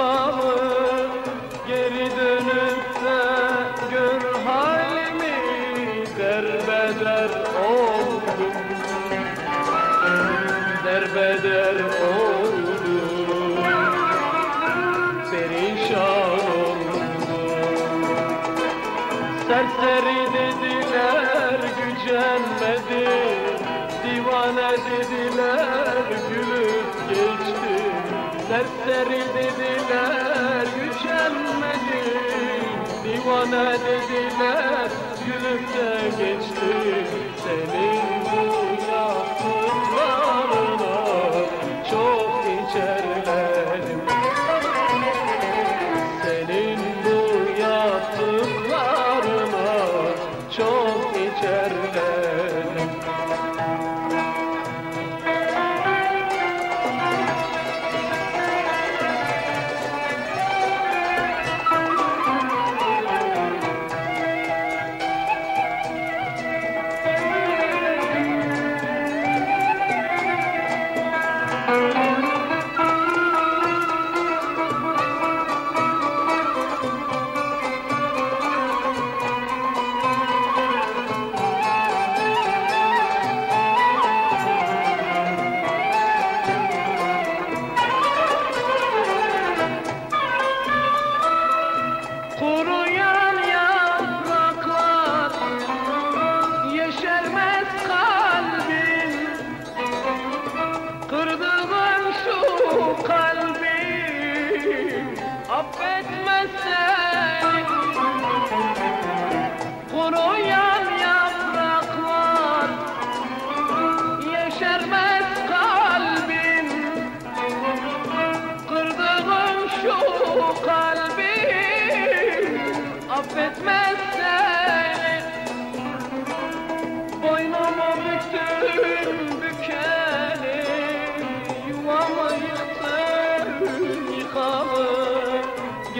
kalır Geri dönüp de gör halimi Derbeder oldum. Derbeder oldum Perişan oldum. Serseri dediler gücenmedi. Divane dediler gülüp geçti Serseri dediler gücenmedi Divane dediler gülüp de geçti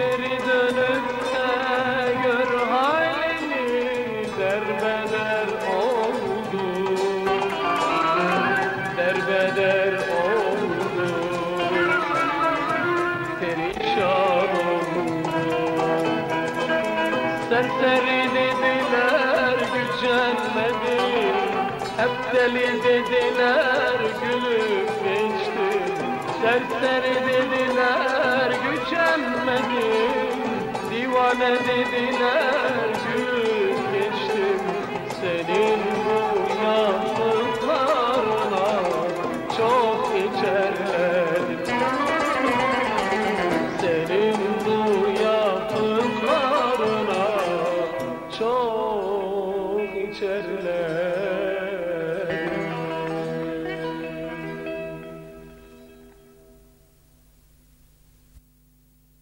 Geri dönüp gör halini Derbeder oldu. Derbeder oldu. Perişan oldum Serseri dediler gücenmedi. Hep deli dediler gülüp geçti. Serseri gücenmedi Divane dediler gülüp